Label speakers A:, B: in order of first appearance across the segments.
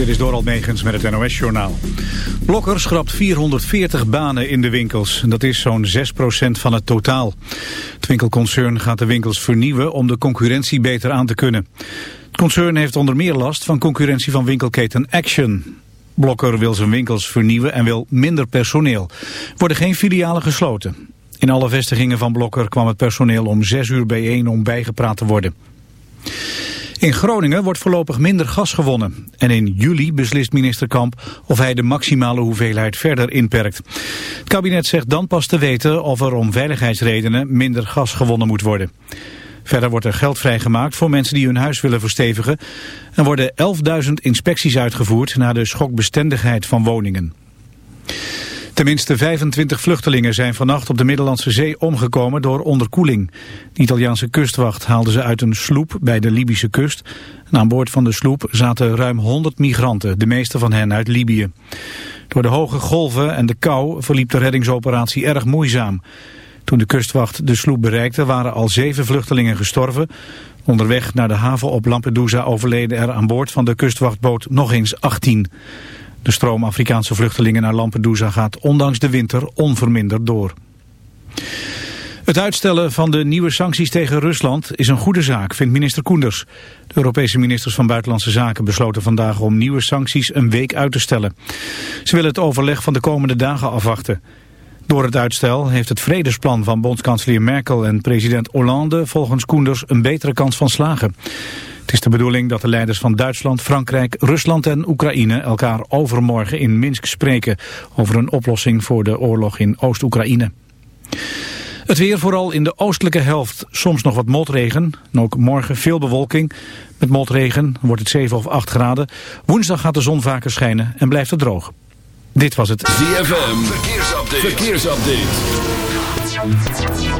A: Dit is Doral Megens met het NOS-journaal. Blokker schrapt 440 banen in de winkels. Dat is zo'n 6% van het totaal. Het winkelconcern gaat de winkels vernieuwen om de concurrentie beter aan te kunnen. Het concern heeft onder meer last van concurrentie van winkelketen Action. Blokker wil zijn winkels vernieuwen en wil minder personeel. Er worden geen filialen gesloten. In alle vestigingen van Blokker kwam het personeel om 6 uur bijeen om bijgepraat te worden. In Groningen wordt voorlopig minder gas gewonnen. En in juli beslist minister Kamp of hij de maximale hoeveelheid verder inperkt. Het kabinet zegt dan pas te weten of er om veiligheidsredenen minder gas gewonnen moet worden. Verder wordt er geld vrijgemaakt voor mensen die hun huis willen verstevigen. En worden 11.000 inspecties uitgevoerd naar de schokbestendigheid van woningen. Tenminste 25 vluchtelingen zijn vannacht op de Middellandse Zee omgekomen door onderkoeling. De Italiaanse kustwacht haalde ze uit een sloep bij de Libische kust. En aan boord van de sloep zaten ruim 100 migranten, de meeste van hen uit Libië. Door de hoge golven en de kou verliep de reddingsoperatie erg moeizaam. Toen de kustwacht de sloep bereikte waren al zeven vluchtelingen gestorven. Onderweg naar de haven op Lampedusa overleden er aan boord van de kustwachtboot nog eens 18. De stroom Afrikaanse vluchtelingen naar Lampedusa gaat ondanks de winter onverminderd door. Het uitstellen van de nieuwe sancties tegen Rusland is een goede zaak, vindt minister Koenders. De Europese ministers van Buitenlandse Zaken besloten vandaag om nieuwe sancties een week uit te stellen. Ze willen het overleg van de komende dagen afwachten. Door het uitstel heeft het vredesplan van bondskanselier Merkel en president Hollande volgens Koenders een betere kans van slagen. Het is de bedoeling dat de leiders van Duitsland, Frankrijk, Rusland en Oekraïne elkaar overmorgen in Minsk spreken over een oplossing voor de oorlog in Oost-Oekraïne. Het weer vooral in de oostelijke helft, soms nog wat motregen. En ook morgen veel bewolking. Met motregen wordt het 7 of 8 graden. Woensdag gaat de zon vaker schijnen en blijft het droog. Dit was het
B: ZFM. Verkeersupdate.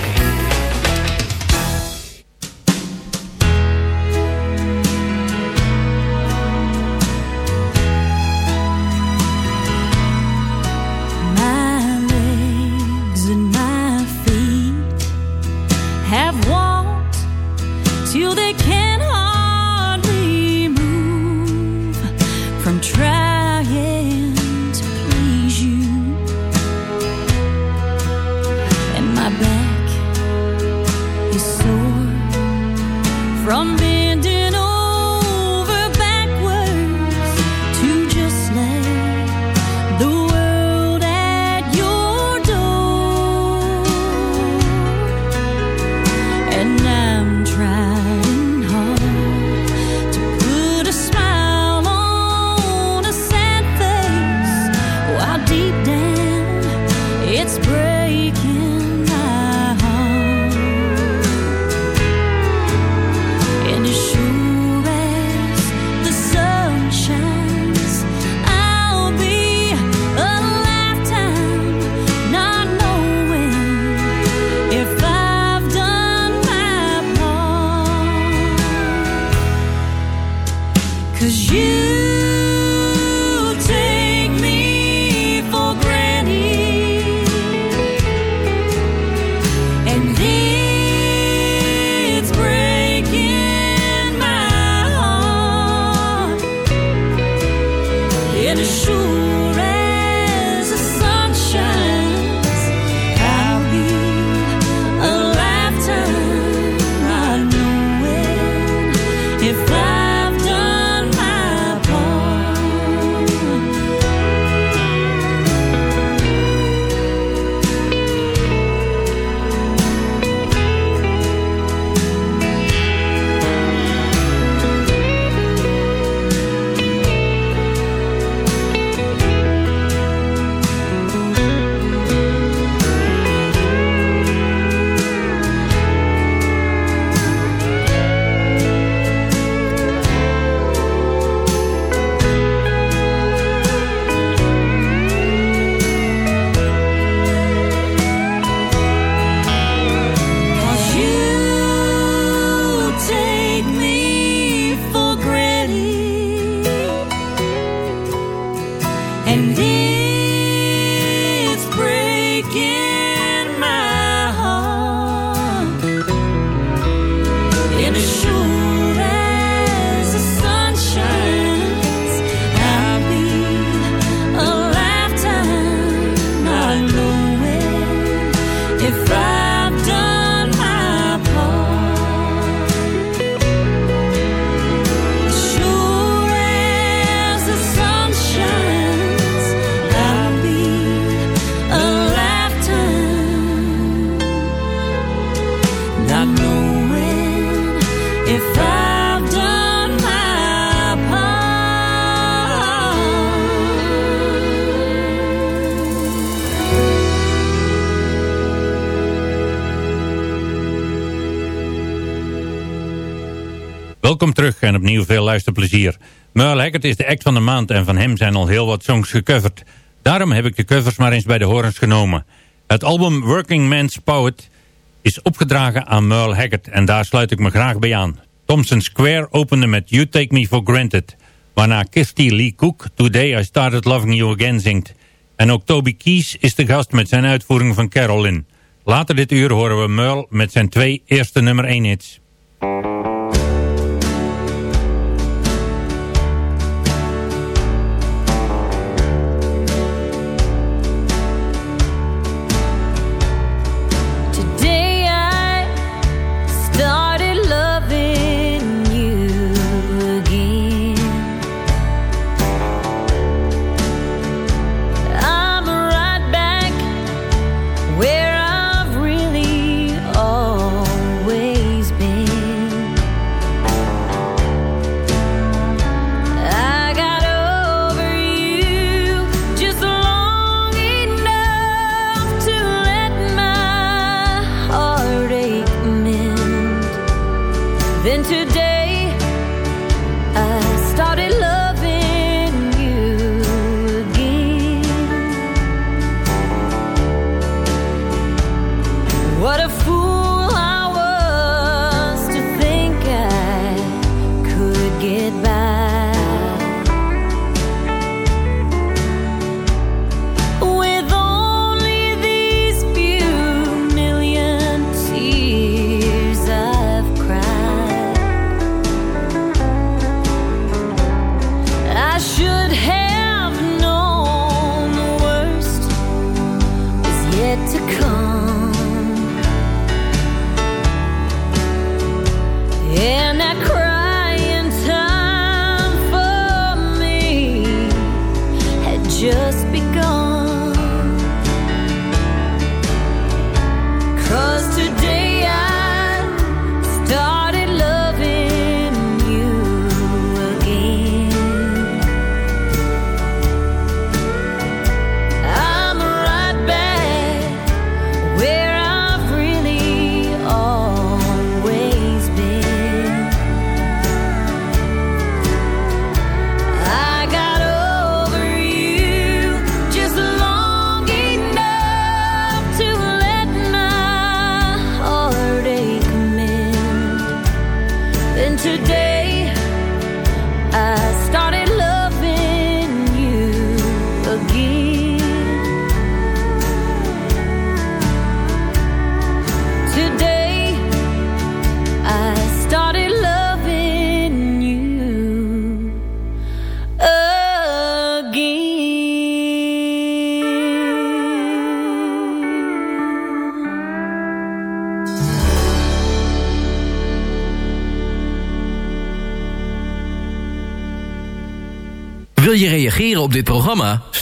C: Welkom terug en opnieuw veel luisterplezier. Merle Haggard is de act van de maand en van hem zijn al heel wat songs gecoverd. Daarom heb ik de covers maar eens bij de horens genomen. Het album Working Man's Poet is opgedragen aan Merle Haggard en daar sluit ik me graag bij aan. Thompson Square opende met You Take Me For Granted, waarna Kirsty Lee Cook Today I Started Loving You Again zingt. En ook Toby Keith is de gast met zijn uitvoering van Carolyn. Later dit uur horen we Merle met zijn twee eerste nummer 1 hits.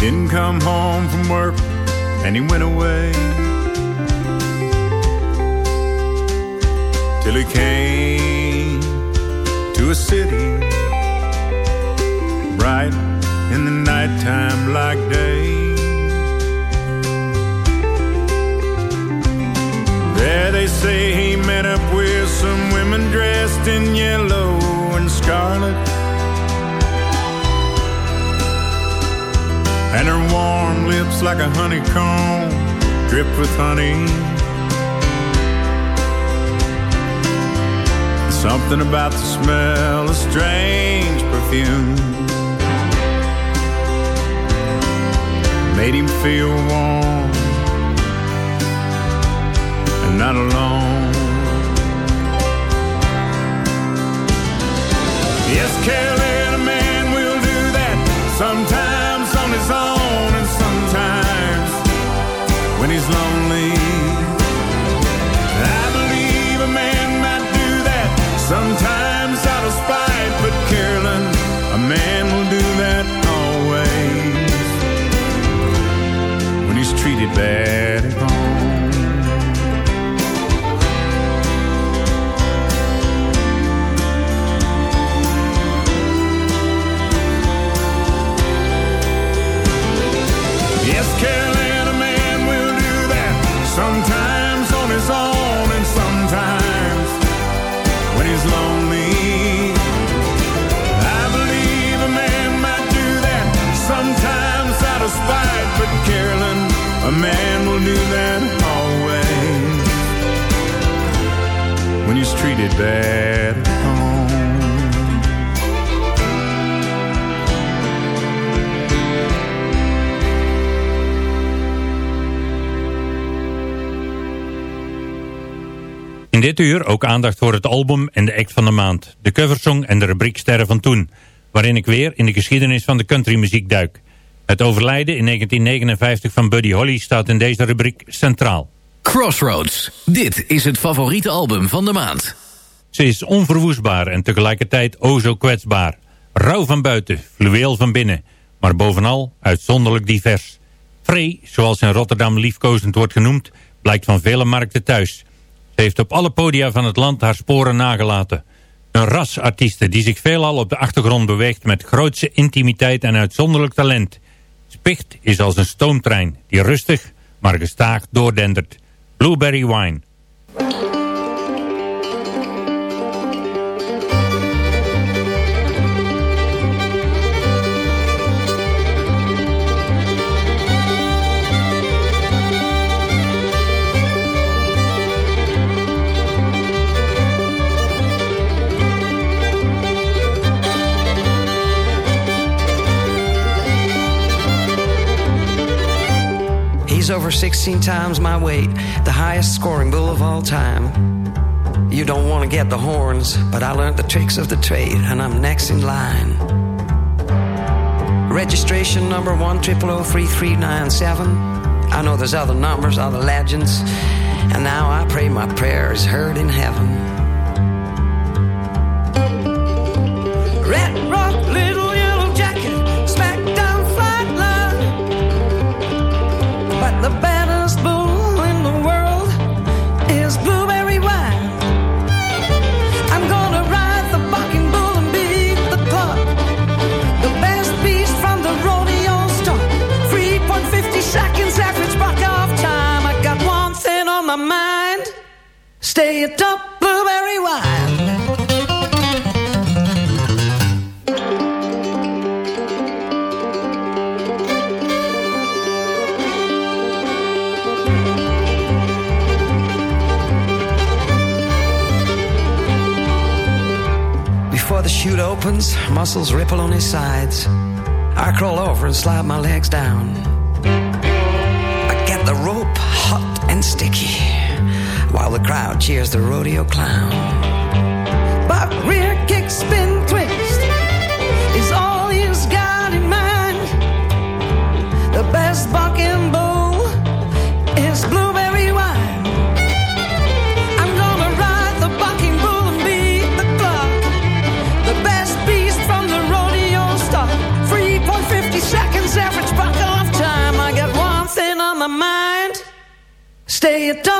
D: didn't come home from work and he went away. Till he came to a city bright in the nighttime like day. There they say he met up with some women dressed in yellow and scarlet. And her warm lips like a honeycomb dripped with honey. Something about the smell of strange perfume made him feel warm and not alone. Yes, Kelly, a man will do that sometimes his own and sometimes when he's lonely. I believe a man might do that sometimes out of spite, but Carolyn, a man will do that always when he's treated bad Carolyn, a man will do that always when he's treated bad at.
E: In dit uur ook aandacht voor het album en de act van de maand. De coversong en de rubriek Sterren van Toen. Waarin ik weer in de geschiedenis van de countrymuziek duik. Het overlijden in 1959 van Buddy Holly staat in deze rubriek centraal.
F: Crossroads. Dit is het favoriete album van de maand.
E: Ze is onverwoestbaar en tegelijkertijd o zo kwetsbaar. Rauw van buiten, fluweel van binnen. Maar bovenal uitzonderlijk divers. Frey, zoals in Rotterdam liefkozend wordt genoemd, blijkt van vele markten thuis. Ze heeft op alle podia van het land haar sporen nagelaten. Een rasartieste die zich veelal op de achtergrond beweegt met grootse intimiteit en uitzonderlijk talent. Spicht is als een stoomtrein die rustig, maar gestaag doordendert. Blueberry Wine.
G: Over 16 times my weight, the highest scoring bull of all time. You don't want to get the horns, but I learned the tricks of the trade, and I'm next in line. Registration number one triple O three three nine seven. I know there's other numbers, other legends, and now I pray my prayer is heard in heaven. Muscles ripple on his sides. I crawl over and slide my legs down. I get the rope hot and sticky while the crowd cheers the rodeo clown. But rear kick, spin, twist is all he's got in mind. The best bucking bull is blueberry wine. I'm gonna ride the bucking bull and beat the clock. The best beast from the rodeo stock. 3.50 seconds average buck off time. I got one thing on my mind. Stay atop blueberry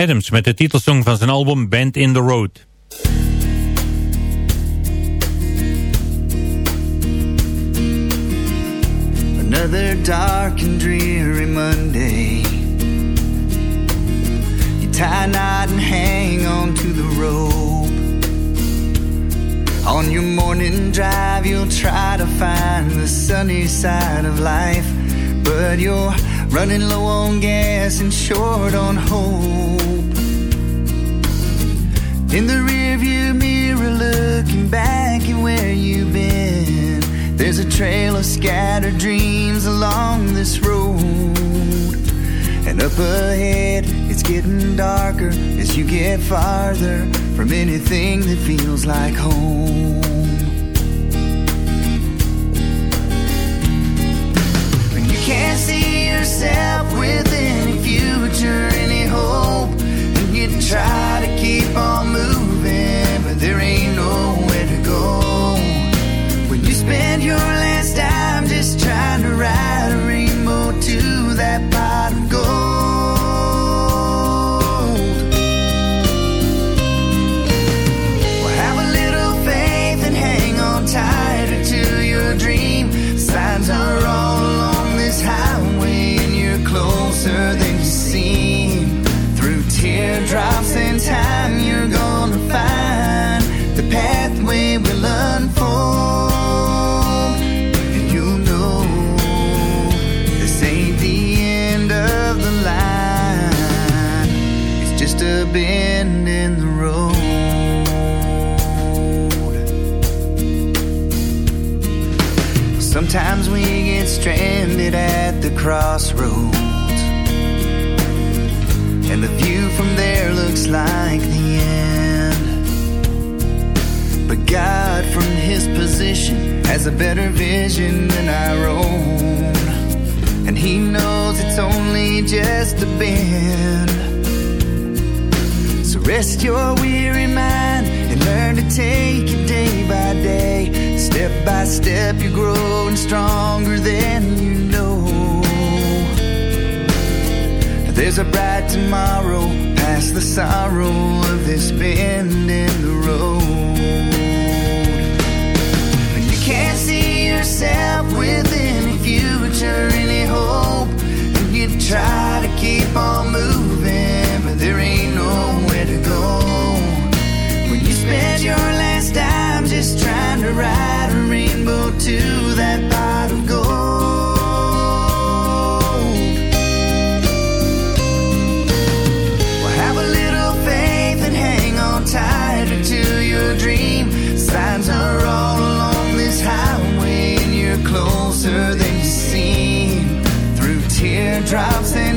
C: Adams met de titelsong van zijn album Bend in the Road.
H: Another dark and dreary Monday You tie a knot and hang on to the rope On your morning drive you'll try to find the sunny side of life But you're running low on gas and short on hope. In the rearview mirror, looking back at where you've been, there's a trail of scattered dreams along this road. And up ahead, it's getting darker as you get farther from anything that feels like home.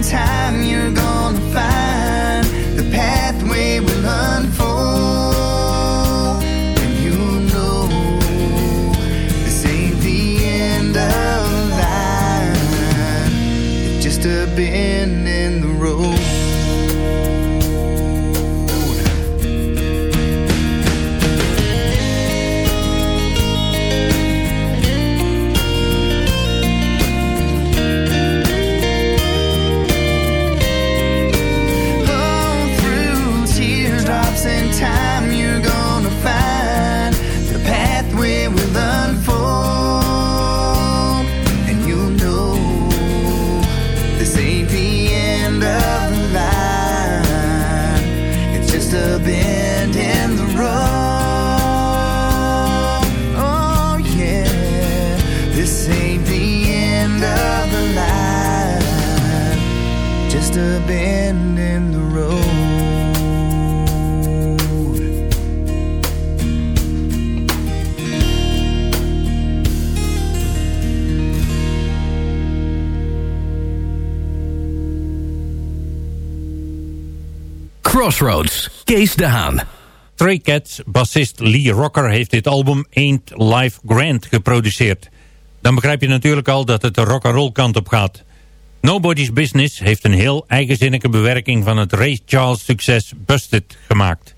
H: time you're gone Crossroads,
F: Kees de Haan.
C: Trey Cats bassist Lee Rocker heeft dit album Ain't Life Grand geproduceerd. Dan begrijp je natuurlijk al dat het de rock'n'roll kant op gaat. Nobody's Business heeft een heel eigenzinnige bewerking van het Ray Charles succes Busted gemaakt.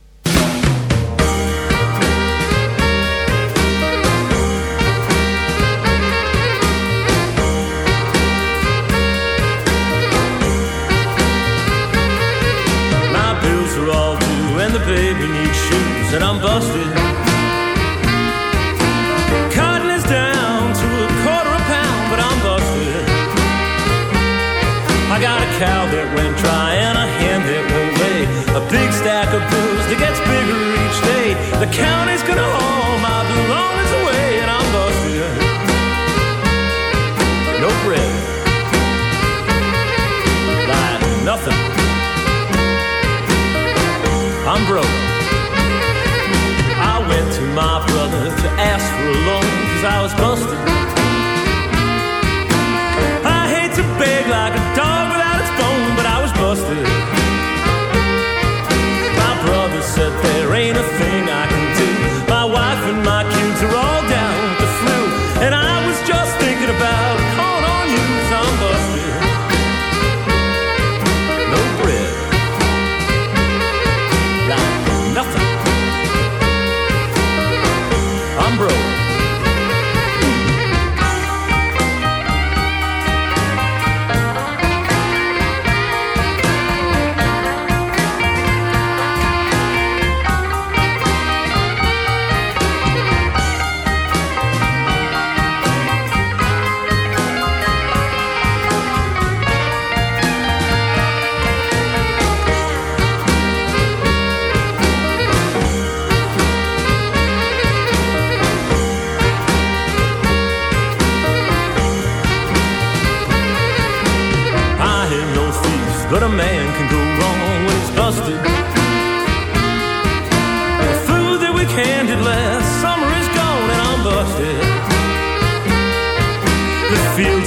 I: Are all due and the baby needs shoes and I'm busted. Cotton is down to a quarter a pound, but I'm busted. I got a cow that went dry and a hen that won't lay. A big stack of bills that gets bigger each day. The county's my to ask for a loan cause I was busted. I hate to beg like a dog without its bone, but I was busted. My brother said there ain't a thing I can do. My wife and my kids are all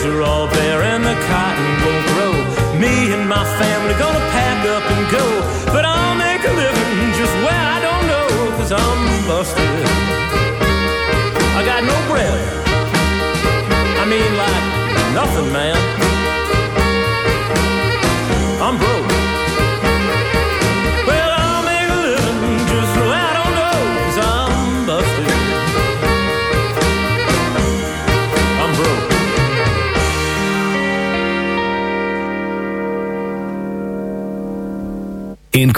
I: are all bare and the cotton won't grow. Me and my family gonna pack up and go. But I'll make a living just where I don't know, cause I'm busted. I got no bread. I mean, like nothing, man. I'm broke.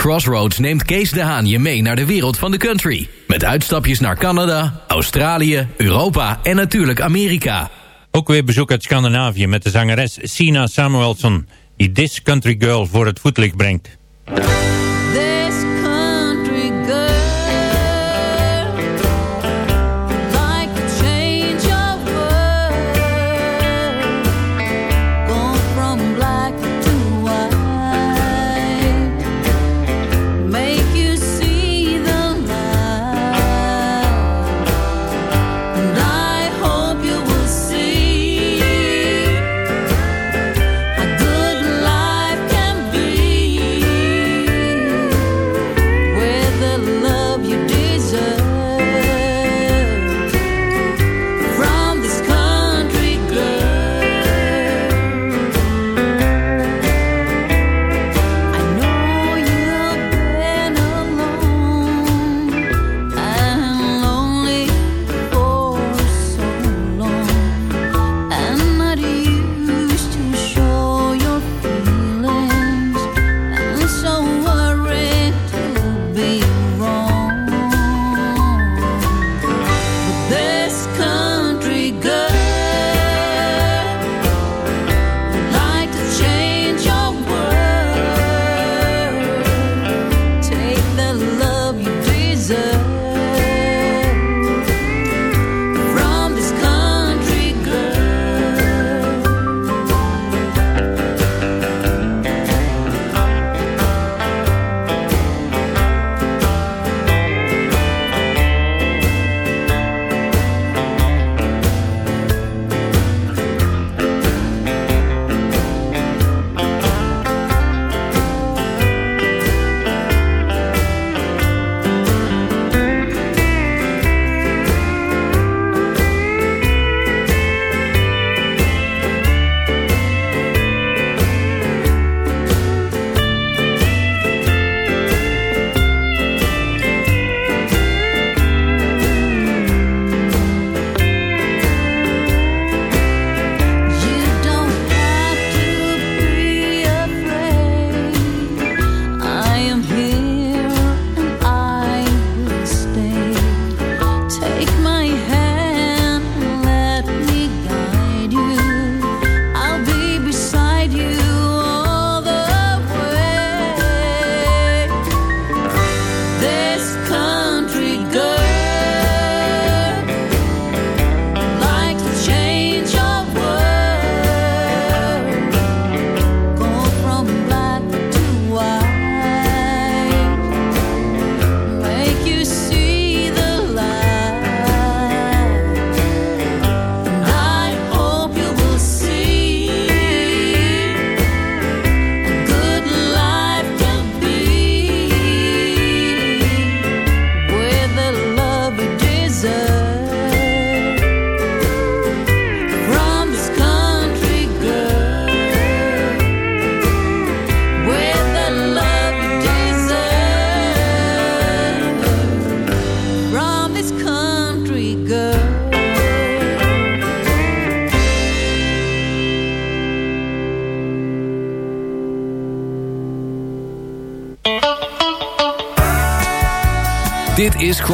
F: Crossroads neemt Kees de Haan je mee naar de wereld van de country. Met uitstapjes naar Canada, Australië, Europa en natuurlijk Amerika.
C: Ook weer bezoek uit Scandinavië met de zangeres Sina Samuelson... die This Country Girl voor het voetlicht brengt.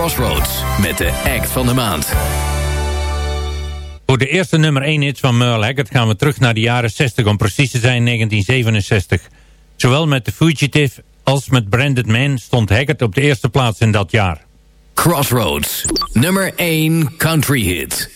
F: Crossroads met de act van de maand.
C: Voor de eerste nummer 1 hits van Merle Haggard gaan we terug naar de jaren 60, om precies te zijn 1967. Zowel met The Fugitive als met Branded Man stond Haggard op de eerste plaats in dat jaar.
F: Crossroads, nummer 1 country hit.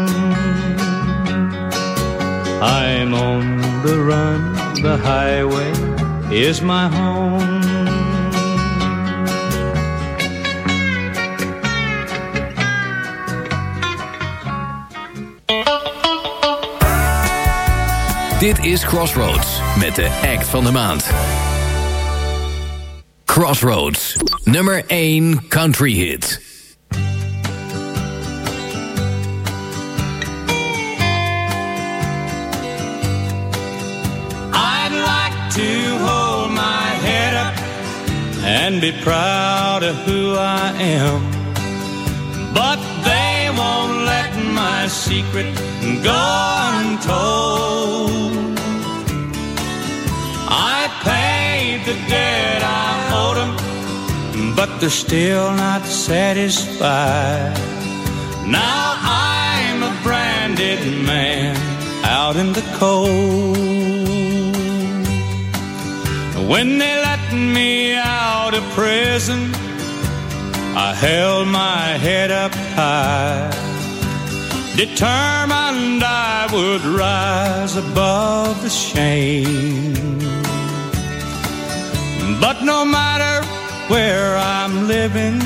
J: I'm on the run, the highway is my home.
F: Dit is Crossroads met de act van de maand. Crossroads, nummer 1 country hit.
J: And be proud of who I am. But they won't let my secret go untold. I paid the debt I owed them, but they're still not satisfied. Now I'm a branded man out in the cold. When they let me out of prison, I held my head up high, determined I would rise above the shame. But no matter where I'm living,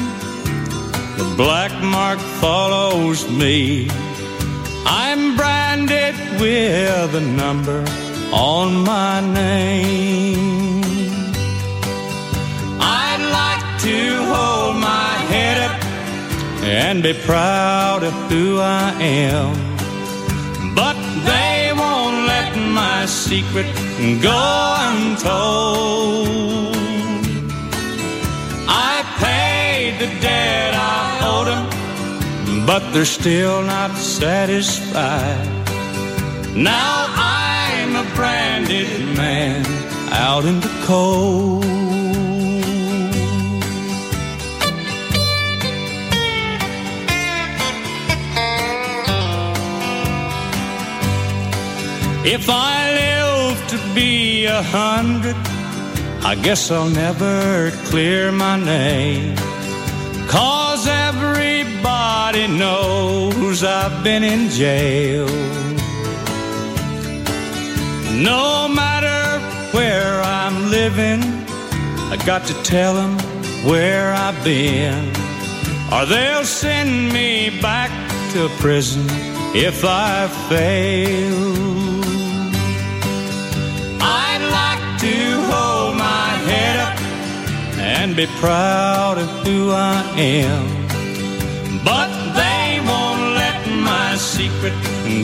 J: the black mark follows me. I'm branded with a number on my name. To hold my head up and be proud of who I am. But they won't let my secret go untold. I paid the debt I owed them, but they're still not satisfied. Now I'm a branded man out in the cold. If I live to be a hundred, I guess I'll never clear my name. Cause everybody knows I've been in jail. No matter where I'm living, I got to tell them where I've been. Or they'll send me back to prison if I fail. Be proud of who I am. But they won't let my secret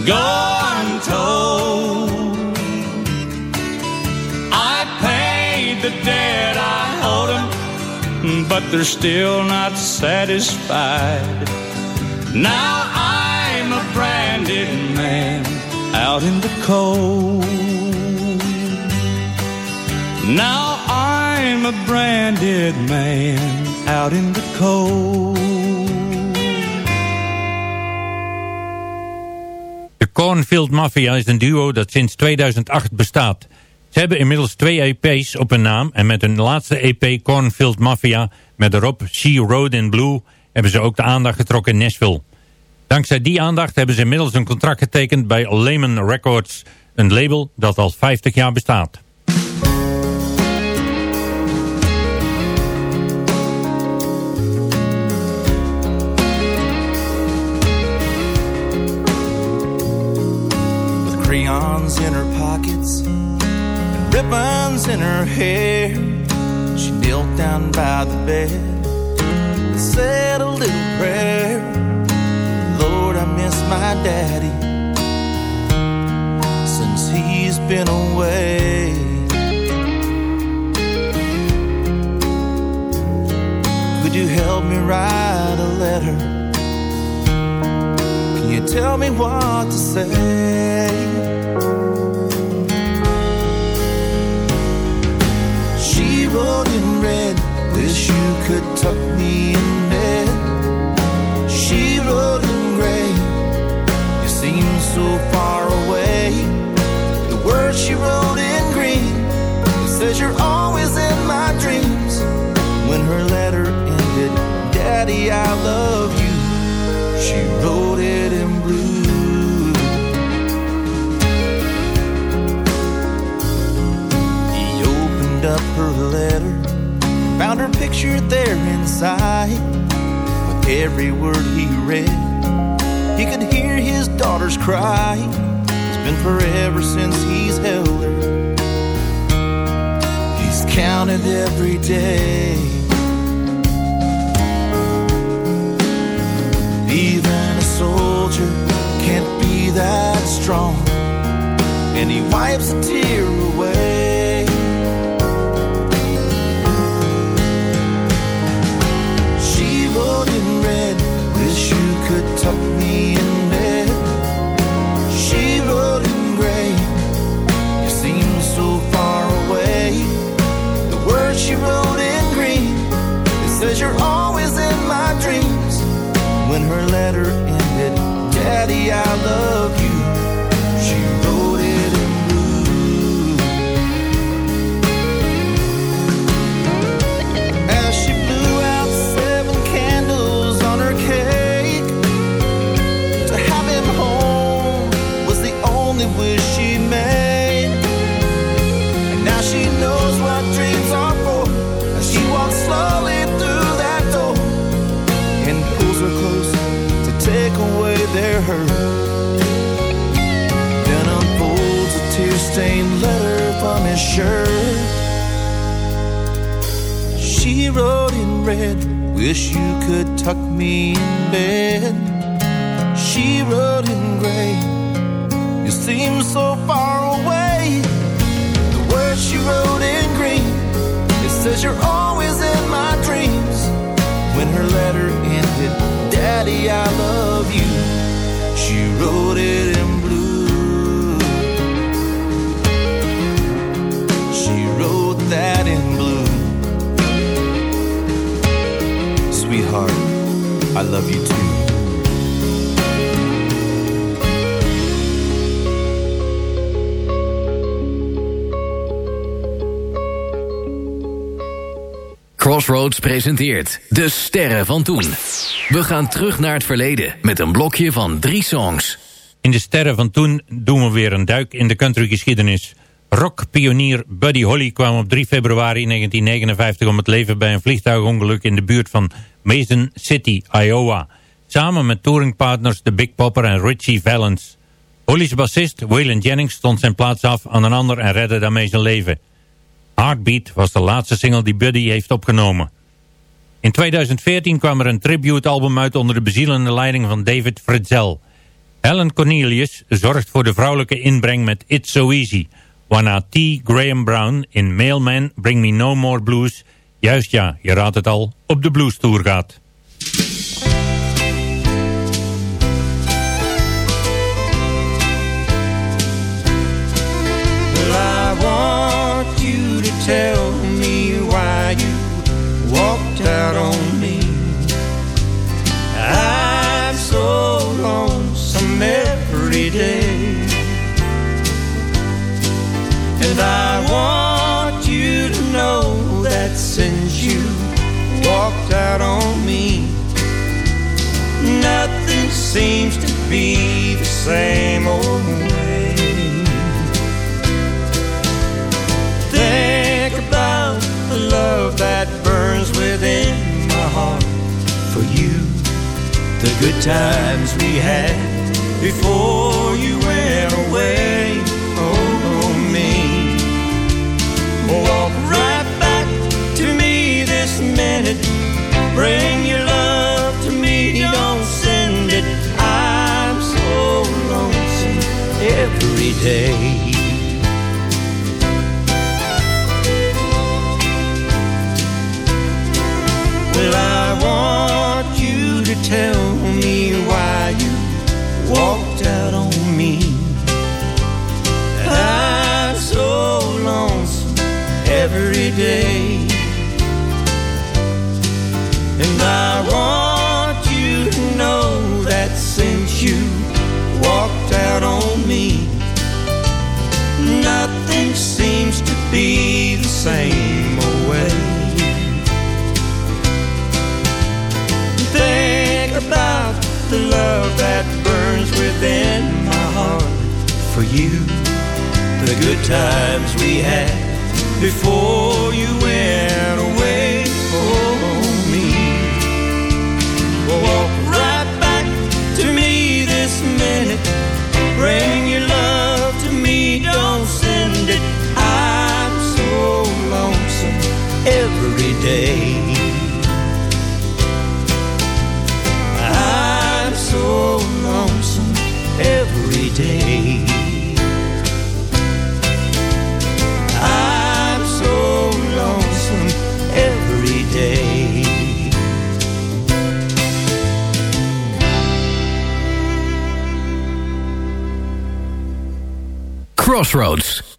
J: go untold. I paid the debt I owed them, but they're still not satisfied. Now I'm a branded man out in the cold. Now A branded man out in the cold.
E: De Cornfield Mafia is een duo dat sinds 2008 bestaat. Ze hebben inmiddels twee EP's op hun naam en met hun laatste EP Cornfield Mafia met erop She Rode in Blue hebben ze ook de aandacht getrokken in Nashville. Dankzij die aandacht hebben ze inmiddels een contract getekend bij Lehman Records, een label dat al 50 jaar bestaat.
K: Crayons in her pockets and ribbons in her hair. She knelt down by the bed and said a little prayer. Lord, I miss my daddy since he's been away. Could you help me write a letter? Can you tell me what to say? Wrote in red, wish you could tuck me in bed. She wrote in gray, you seem so far away. The words she wrote in green, says you're always in my dreams. When her letter ended, Daddy, I love you. She wrote it in blue. Opened up her letter, found her picture there inside. With every word he read, he could hear his daughters cry. It's been forever since he's held her. He's counted every day. Even a soldier can't be that strong. And he wipes a tear away. Could tuck me in
C: presenteert De Sterren van Toen. We gaan terug naar het verleden met een blokje van drie songs.
E: In de sterren van toen doen we weer een duik in de countrygeschiedenis. Rockpionier Buddy Holly kwam op 3 februari 1959 om het leven bij een vliegtuigongeluk in de buurt van Mason City, Iowa. Samen met touringpartners The Big Popper en Richie Valens. Holly's bassist Waylon Jennings stond zijn plaats af aan een ander en redde daarmee zijn leven. Heartbeat was de laatste single die Buddy heeft opgenomen. In 2014 kwam er een tributealbum uit onder de bezielende leiding van David Fritzel. Helen Cornelius zorgt voor de vrouwelijke inbreng met It's So Easy... waarna T. Graham Brown in Mailman Bring Me No More Blues... juist ja, je raadt het al, op de blues tour gaat.
K: I want you to tell walked out on me. I'm so lonesome every day. And I want you to know that since you walked out on me, nothing seems to be the same old heart for you. The good times we had before you went away. Oh, me. Walk right back to me this minute. Bring your love to me, don't send it. I'm so lonesome every day. Want you to tell me why you walked out on me. I'm so lonesome every day. And I want you to know that since you walked out on me, nothing seems to be the same within my heart for you. The good times we had before you went away. Oh, me. Walk right back to me this minute. Bring your love to me, don't send it. I'm so lonesome every day.
C: Crossroads.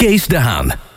L: Kees de Haan.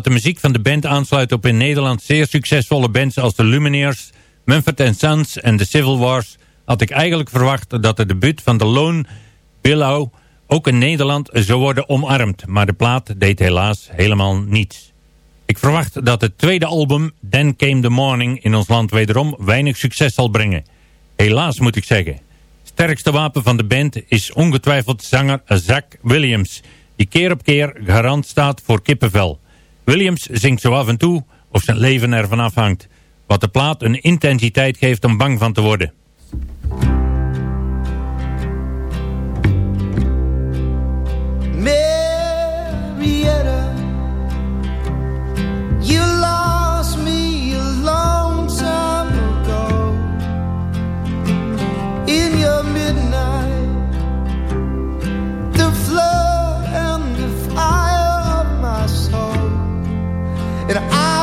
E: Omdat de muziek van de band aansluit op in Nederland zeer succesvolle bands als de Lumineers, Mumford Sons en The Civil Wars, had ik eigenlijk verwacht dat het debuut van de Lone Willow ook in Nederland zou worden omarmd, maar de plaat deed helaas helemaal niets. Ik verwacht dat het tweede album, Then Came the Morning, in ons land wederom weinig succes zal brengen. Helaas moet ik zeggen. Sterkste wapen van de band is ongetwijfeld zanger Zach Williams, die keer op keer garant staat voor kippenvel. Williams zingt zo af en toe of zijn leven ervan afhangt, wat de plaat een intensiteit geeft om bang van te worden.
M: And I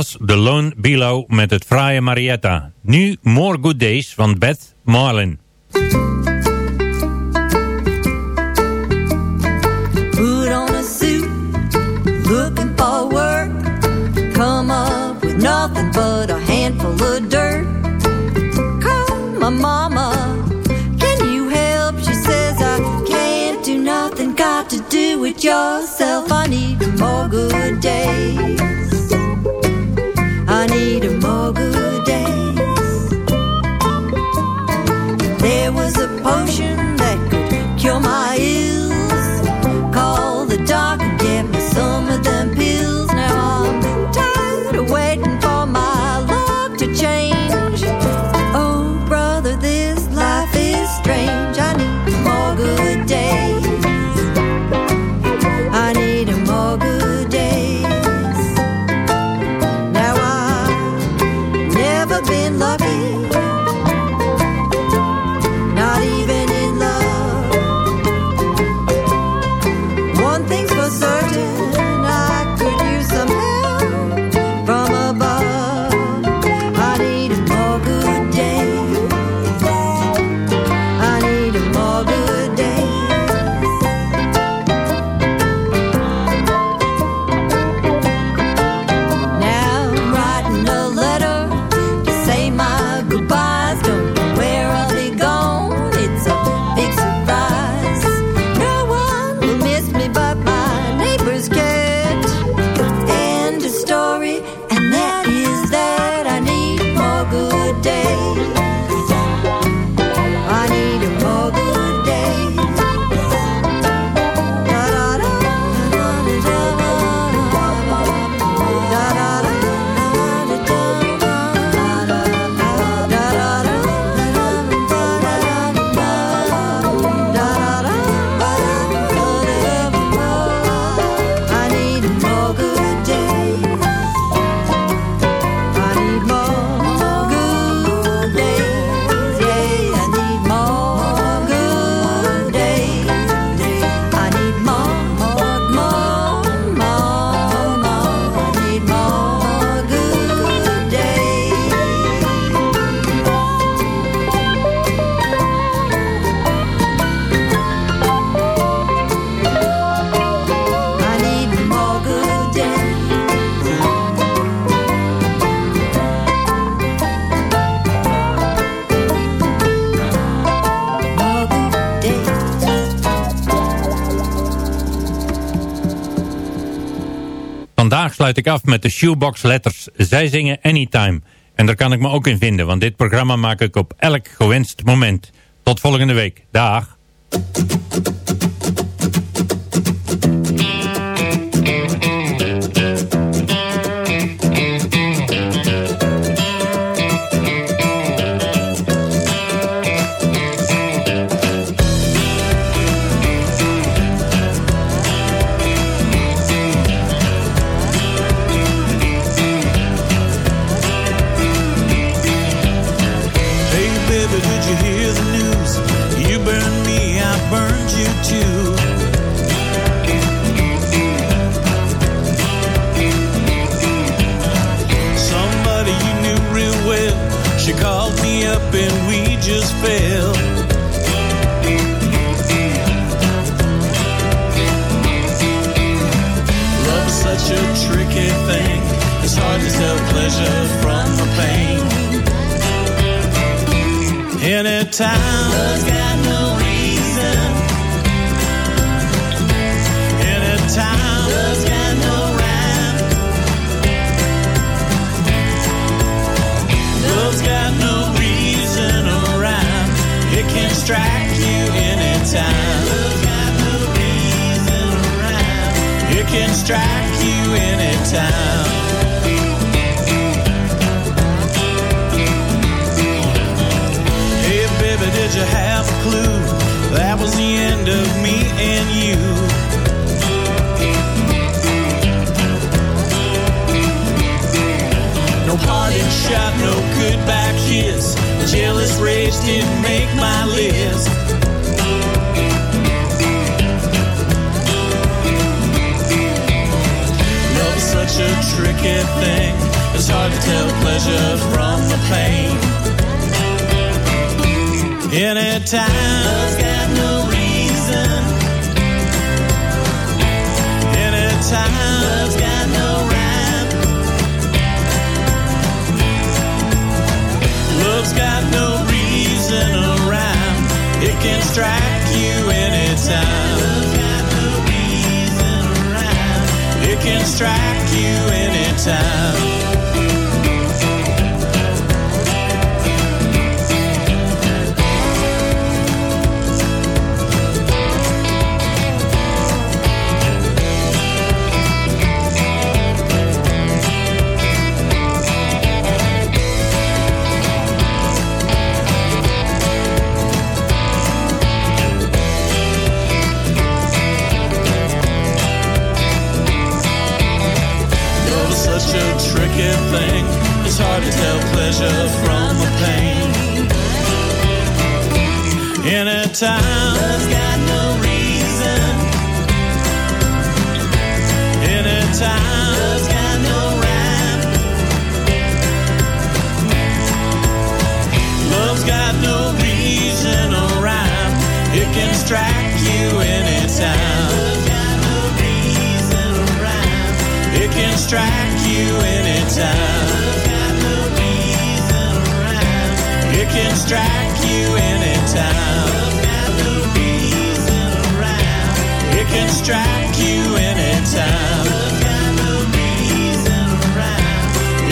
C: was The Lone Below met het fraaie Marietta. Nu More Good Days van Beth Marlin. sluit ik af met de Shoebox Letters. Zij zingen Anytime. En daar kan ik me ook in vinden, want dit programma maak ik op elk gewenst moment. Tot volgende week. Dag.
N: time. Love's got no reason. Anytime. Love's got no rhyme. Love's got no reason or rhyme. It can strike you anytime. Love's got no reason or rhyme. It can strike you anytime. clue. That was the end of me and you. No parting shot, no goodbye kiss. Jealous rage didn't make my list. Anytime, love's Got no reason. Anytime. Love's got no rhyme. Love's got no reason around. It can strike you anytime. Love's got no reason or. It can strike you anytime. time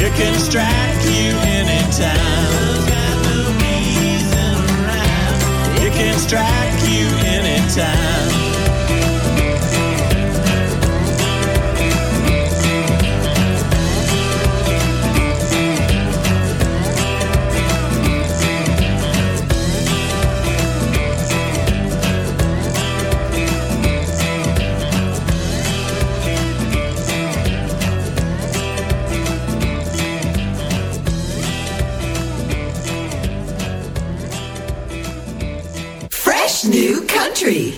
N: fear can strike you anytime. It can strike you anytime.
G: country.